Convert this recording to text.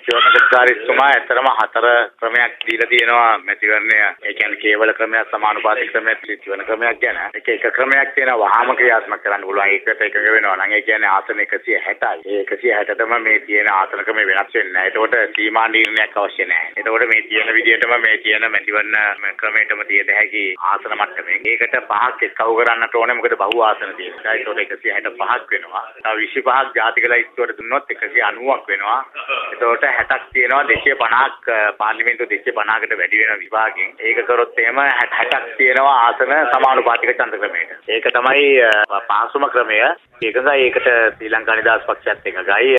මැතිවරණ කොමසාරිස්තුමා ඇත්තටම හතර ක්‍රමයක් දීලා තියෙනවා මැතිවරණය. ඒ කියන්නේ කේවල ක්‍රමයක් සමානුපාතික ක්‍රමයක් ත්‍රිත්වන ක්‍රමයක් ගැන. ඒක එක ක්‍රමයක් තියෙනවා වහාම ක්‍රියාත්මක කරන්න පුළුවන්. ඒකට එකඟ වෙනවා නම් ඒ කියන්නේ ආසන 160යි. ඒ 160ටම මේ තියෙන ආසන ක්‍රමය වෙනස් වෙන්නේ නැහැ. ඒකට සීමා නිර්ණයක් අවශ්‍ය නැහැ. ඒකට මේ තියෙන විදිහටම මේ තියෙන මැතිවරණ ක්‍රමයටම තියෙත හැකි ආසන මට්ටමේ. ඒකට පහක් එක්කව කරන්නට ඕනේ මොකද බහුව ආසන තියෙනවා. ඒකට 165ක් වෙනවා. තව 25ක් ජාතික ලයිස්තුවට දුන්නොත් 190ක් වෙනවා. එතකොට 60ක් තියෙනවා 250ක් පාර්ලිමේන්තුව 250කට වැඩි වෙන විභාගෙන්. ඒක කරොත් එහෙම 60ක් තියෙනවා ආසන සමානුපාතික ඡන්ද ක්‍රමයට. ඒක තමයි පහසුම ක්‍රමය. ඒකයි ඒකට ශ්‍රී ලංකා නිදහස් පක්ෂයත් එකගයි.